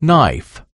knife.